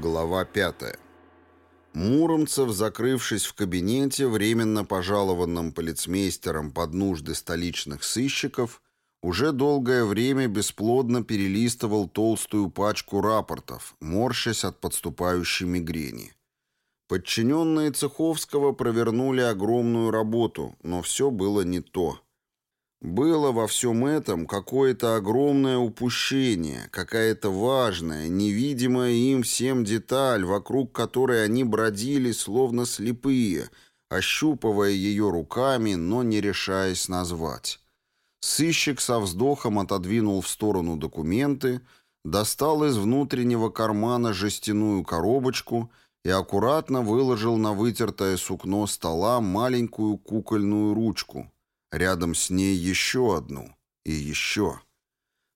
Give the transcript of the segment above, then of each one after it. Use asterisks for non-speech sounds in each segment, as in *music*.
Глава 5. Муромцев, закрывшись в кабинете, временно пожалованным полицмейстером под нужды столичных сыщиков, уже долгое время бесплодно перелистывал толстую пачку рапортов, морщась от подступающей мигрени. Подчиненные Цеховского провернули огромную работу, но все было не то. Было во всем этом какое-то огромное упущение, какая-то важная, невидимая им всем деталь, вокруг которой они бродили, словно слепые, ощупывая ее руками, но не решаясь назвать. Сыщик со вздохом отодвинул в сторону документы, достал из внутреннего кармана жестяную коробочку и аккуратно выложил на вытертое сукно стола маленькую кукольную ручку — Рядом с ней еще одну. И еще.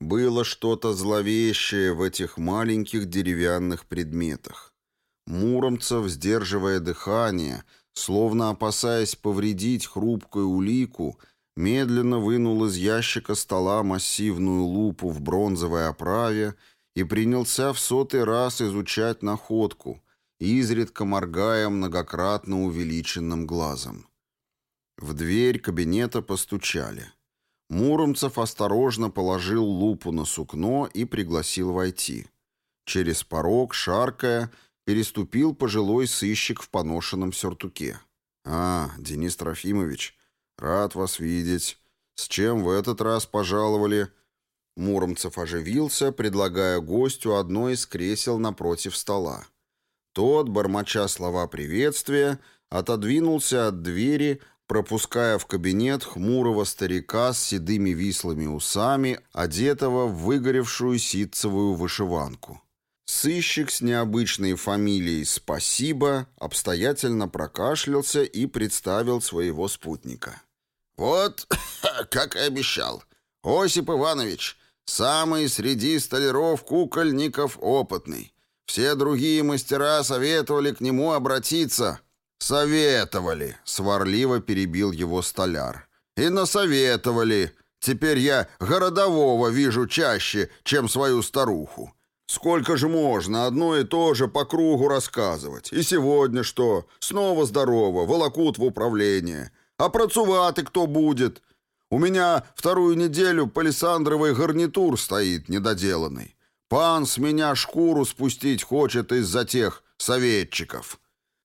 Было что-то зловещее в этих маленьких деревянных предметах. Муромцев, сдерживая дыхание, словно опасаясь повредить хрупкую улику, медленно вынул из ящика стола массивную лупу в бронзовой оправе и принялся в сотый раз изучать находку, изредка моргая многократно увеличенным глазом. В дверь кабинета постучали. Муромцев осторожно положил лупу на сукно и пригласил войти. Через порог, шаркая, переступил пожилой сыщик в поношенном сюртуке. «А, Денис Трофимович, рад вас видеть. С чем в этот раз пожаловали?» Муромцев оживился, предлагая гостю одно из кресел напротив стола. Тот, бормоча слова приветствия, отодвинулся от двери, пропуская в кабинет хмурого старика с седыми вислыми усами, одетого в выгоревшую ситцевую вышиванку. Сыщик с необычной фамилией «Спасибо» обстоятельно прокашлялся и представил своего спутника. «Вот, *coughs* как и обещал, Осип Иванович, самый среди столяров-кукольников опытный. Все другие мастера советовали к нему обратиться». «Советовали», — сварливо перебил его столяр. «И насоветовали. Теперь я городового вижу чаще, чем свою старуху. Сколько же можно одно и то же по кругу рассказывать? И сегодня что? Снова здорово, волокут в управление. А працувати кто будет? У меня вторую неделю палисандровый гарнитур стоит недоделанный. Пан с меня шкуру спустить хочет из-за тех советчиков».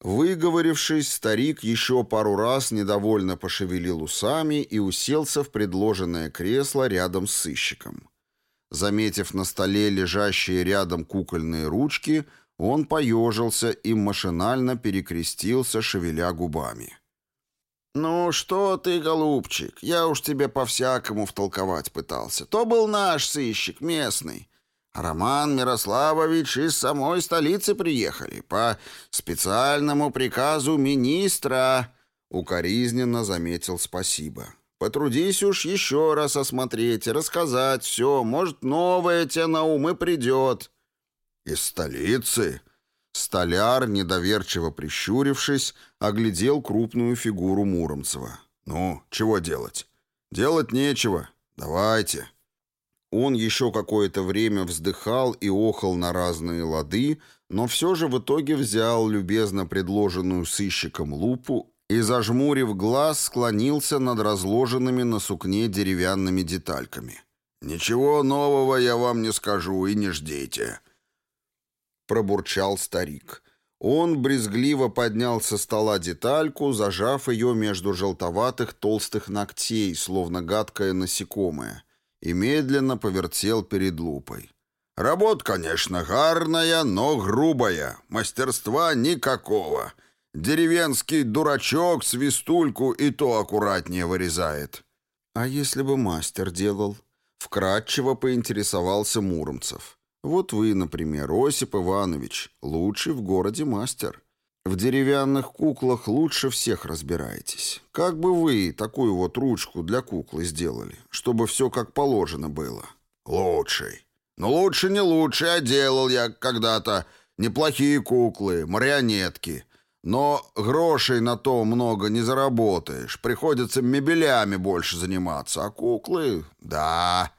Выговорившись, старик еще пару раз недовольно пошевелил усами и уселся в предложенное кресло рядом с сыщиком. Заметив на столе лежащие рядом кукольные ручки, он поежился и машинально перекрестился, шевеля губами. «Ну что ты, голубчик, я уж тебе по-всякому втолковать пытался. То был наш сыщик, местный. Роман Мирославович из самой столицы приехали по специальному приказу министра, укоризненно заметил спасибо. Потрудись уж еще раз осмотреть и рассказать все, может, новое тебе на ум и придет. Из столицы? Столяр, недоверчиво прищурившись, оглядел крупную фигуру Муромцева. «Ну, чего делать?» «Делать нечего. Давайте». Он еще какое-то время вздыхал и охал на разные лады, но все же в итоге взял любезно предложенную сыщиком лупу и, зажмурив глаз, склонился над разложенными на сукне деревянными детальками. «Ничего нового я вам не скажу и не ждите», — пробурчал старик. Он брезгливо поднял со стола детальку, зажав ее между желтоватых толстых ногтей, словно гадкое насекомое, и медленно повертел перед лупой. «Работа, конечно, гарная, но грубая. Мастерства никакого. Деревенский дурачок свистульку и то аккуратнее вырезает». «А если бы мастер делал?» Вкратчиво поинтересовался Муромцев. «Вот вы, например, Осип Иванович, лучший в городе мастер. В деревянных куклах лучше всех разбираетесь. Как бы вы такую вот ручку для куклы сделали, чтобы все как положено было? Лучший. Ну лучше не лучше, а делал я когда-то неплохие куклы, марионетки. Но грошей на то много не заработаешь. Приходится мебелями больше заниматься. А куклы... Да,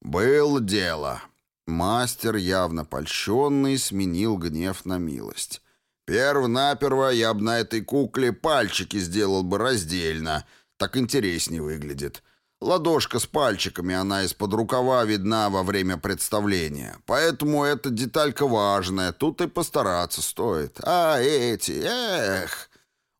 было дело. Мастер, явно польщенный, сменил гнев на милость. «Перв-наперво я б на этой кукле пальчики сделал бы раздельно. Так интереснее выглядит. Ладошка с пальчиками, она из-под рукава видна во время представления. Поэтому эта деталька важная, тут и постараться стоит. А эти, эх!»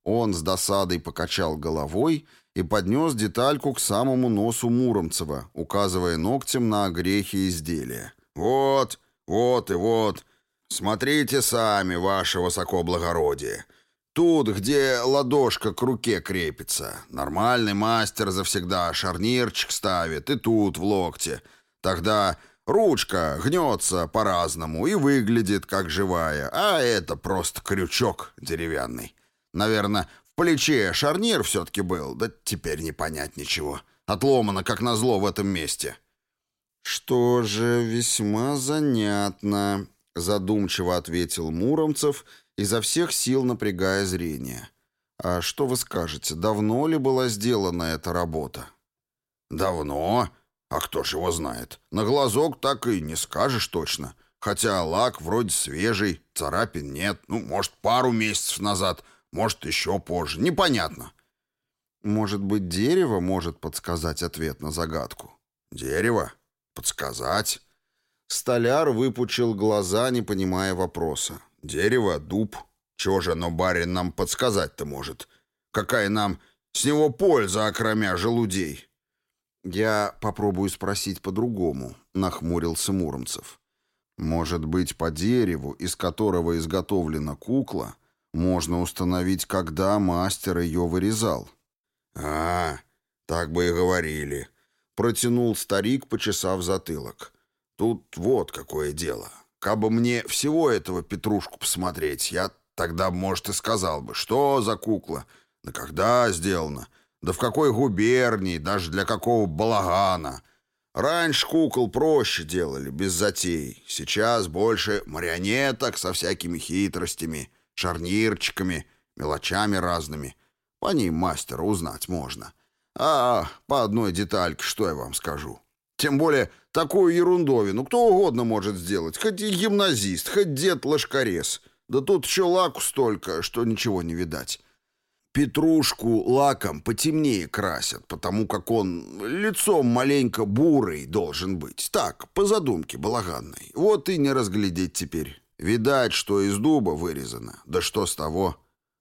Он с досадой покачал головой и поднес детальку к самому носу Муромцева, указывая ногтем на грехи изделия. «Вот, вот и вот. Смотрите сами, ваше высокоблагородие. Тут, где ладошка к руке крепится. Нормальный мастер завсегда шарнирчик ставит, и тут, в локте. Тогда ручка гнется по-разному и выглядит как живая, а это просто крючок деревянный. Наверное, в плече шарнир все-таки был, да теперь не понять ничего. Отломано, как назло, в этом месте. «Что же, весьма занятно», — задумчиво ответил Муромцев — изо всех сил напрягая зрение. «А что вы скажете, давно ли была сделана эта работа?» «Давно? А кто ж его знает? На глазок так и не скажешь точно. Хотя лак вроде свежий, царапин нет. Ну, может, пару месяцев назад, может, еще позже. Непонятно». «Может быть, дерево может подсказать ответ на загадку?» «Дерево? Подсказать?» Столяр выпучил глаза, не понимая вопроса. Дерево, дуб. Чего же оно, барин, нам подсказать-то может? Какая нам с него польза, окромя желудей?» «Я попробую спросить по-другому», — нахмурился Муромцев. «Может быть, по дереву, из которого изготовлена кукла, можно установить, когда мастер ее вырезал?» «А, так бы и говорили», — протянул старик, почесав затылок. «Тут вот какое дело. Кабы мне всего этого Петрушку посмотреть, я тогда, может, и сказал бы, что за кукла, да когда сделана, да в какой губернии, даже для какого балагана. Раньше кукол проще делали, без затей. Сейчас больше марионеток со всякими хитростями, шарнирчиками, мелочами разными. По ним мастера узнать можно. А по одной детальке что я вам скажу? Тем более такую ерундовину кто угодно может сделать, хоть и гимназист, хоть дед-лошкарес. Да тут еще лаку столько, что ничего не видать. Петрушку лаком потемнее красят, потому как он лицом маленько бурый должен быть. Так, по задумке балаганной. Вот и не разглядеть теперь. Видать, что из дуба вырезано. Да что с того?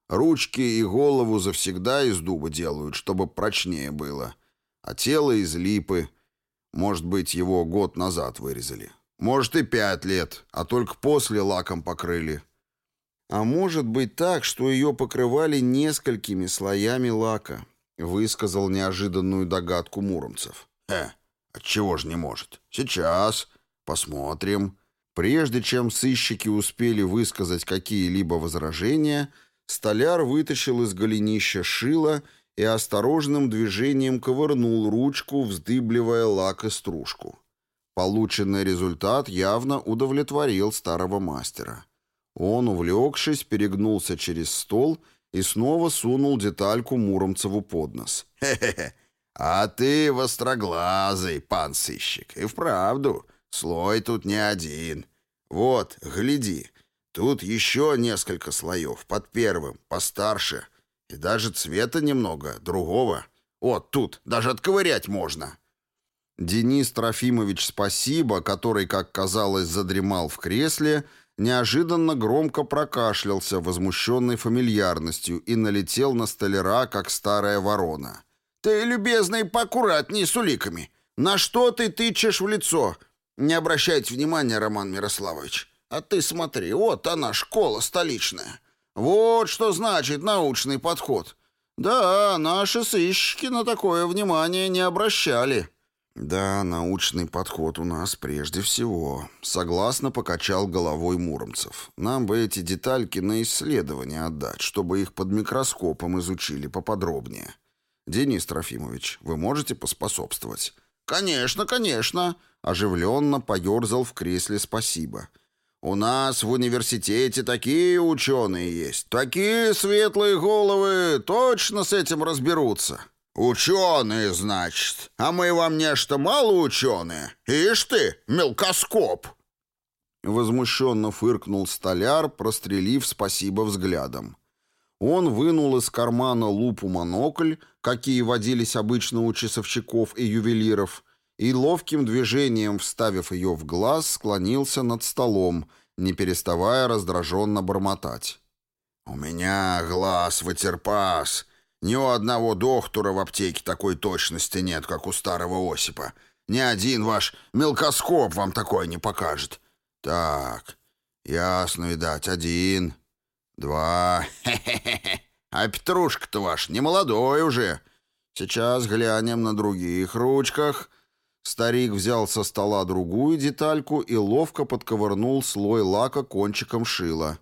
Ручки и голову завсегда из дуба делают, чтобы прочнее было. А тело из липы — может быть, его год назад вырезали. Может, и пять лет, а только после лаком покрыли. А может быть так, что ее покрывали несколькими слоями лака, высказал неожиданную догадку Муромцев. Э, отчего же не может? Сейчас. Посмотрим. Прежде чем сыщики успели высказать какие-либо возражения, столяр вытащил из голенища шило и осторожным движением ковырнул ручку, вздыбливая лак и стружку. Полученный результат явно удовлетворил старого мастера. Он, увлекшись, перегнулся через стол и снова сунул детальку Муромцеву под нос. «Хе-хе-хе! А ты востроглазый, пан сыщик, и вправду, слой тут не один. Вот, гляди, тут еще несколько слоев, под первым, постарше — и даже цвета немного, другого. Вот тут, даже отковырять можно. Денис Трофимович Спасибо, который, как казалось, задремал в кресле, неожиданно громко прокашлялся, возмущенной фамильярностью, и налетел на столяра, как старая ворона. «Ты, любезный, поаккуратней с уликами. На что ты тычешь в лицо? Не обращайте внимания, Роман Мирославович. А ты смотри, вот она, школа столичная. Вот что значит научный подход. Да, наши сыщики на такое внимание не обращали. Да, научный подход у нас прежде всего. Согласно покачал головой Муромцев. Нам бы эти детальки на исследование отдать, чтобы их под микроскопом изучили поподробнее. Денис Трофимович, вы можете поспособствовать? Конечно, конечно. Оживленно поерзал в кресле спасибо. У нас в университете такие ученые есть, такие светлые головы точно с этим разберутся. Ученые, значит, а мы вам нечто мало ученые. Ишь ты, мелкоскоп. Возмущенно фыркнул столяр, прострелив спасибо взглядом. Он вынул из кармана лупу-монокль, какие водились обычно у часовщиков и ювелиров, и ловким движением, вставив ее в глаз, склонился над столом, не переставая раздраженно бормотать. «У меня глаз вытерпас. Ни у одного доктора в аптеке такой точности нет, как у старого Осипа. Ни один ваш мелкоскоп вам такое не покажет. Так, ясно, видать, один, два. А Петрушка-то ваш не молодой уже. Сейчас глянем на других ручках». Старик взял со стола другую детальку и ловко подковырнул слой лака кончиком шила.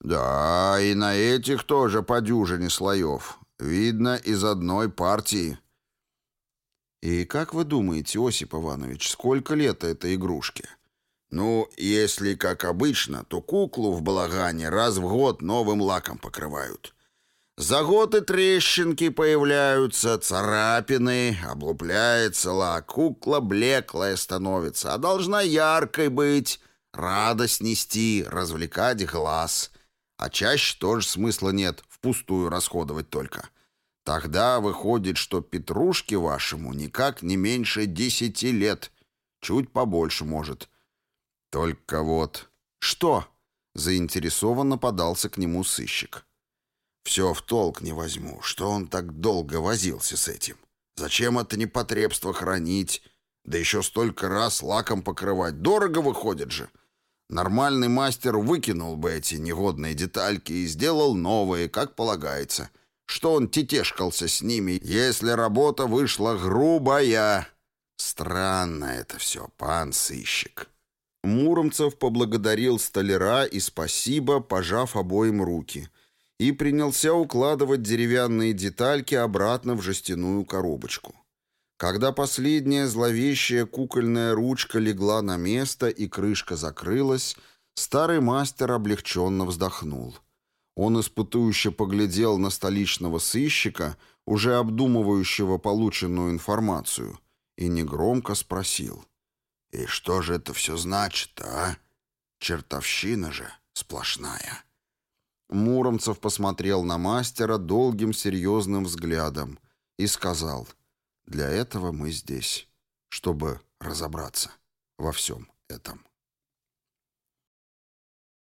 «Да, и на этих тоже по дюжине слоев. Видно, из одной партии». «И как вы думаете, Осип Иванович, сколько лет этой игрушке?» «Ну, если как обычно, то куклу в балагане раз в год новым лаком покрывают. За год и трещинки появляются, царапины, облупляется лак, кукла блеклая становится, а должна яркой быть, радость нести, развлекать глаз. А чаще тоже смысла нет, впустую расходовать только». Тогда выходит, что Петрушке вашему никак не меньше десяти лет. Чуть побольше, может. Только вот... Что? Заинтересованно подался к нему сыщик. Все в толк не возьму, что он так долго возился с этим. Зачем это непотребство хранить? Да еще столько раз лаком покрывать. Дорого выходит же. Нормальный мастер выкинул бы эти негодные детальки и сделал новые, как полагается — что он тетешкался с ними, если работа вышла грубая. Странно это все, пан сыщик. Муромцев поблагодарил столяра и спасибо, пожав обоим руки, и принялся укладывать деревянные детальки обратно в жестяную коробочку. Когда последняя зловещая кукольная ручка легла на место и крышка закрылась, старый мастер облегченно вздохнул. Он испытующе поглядел на столичного сыщика, уже обдумывающего полученную информацию, и негромко спросил. «И что же это все значит, а? Чертовщина же сплошная». Муромцев посмотрел на мастера долгим серьезным взглядом и сказал, «Для этого мы здесь, чтобы разобраться во всем этом».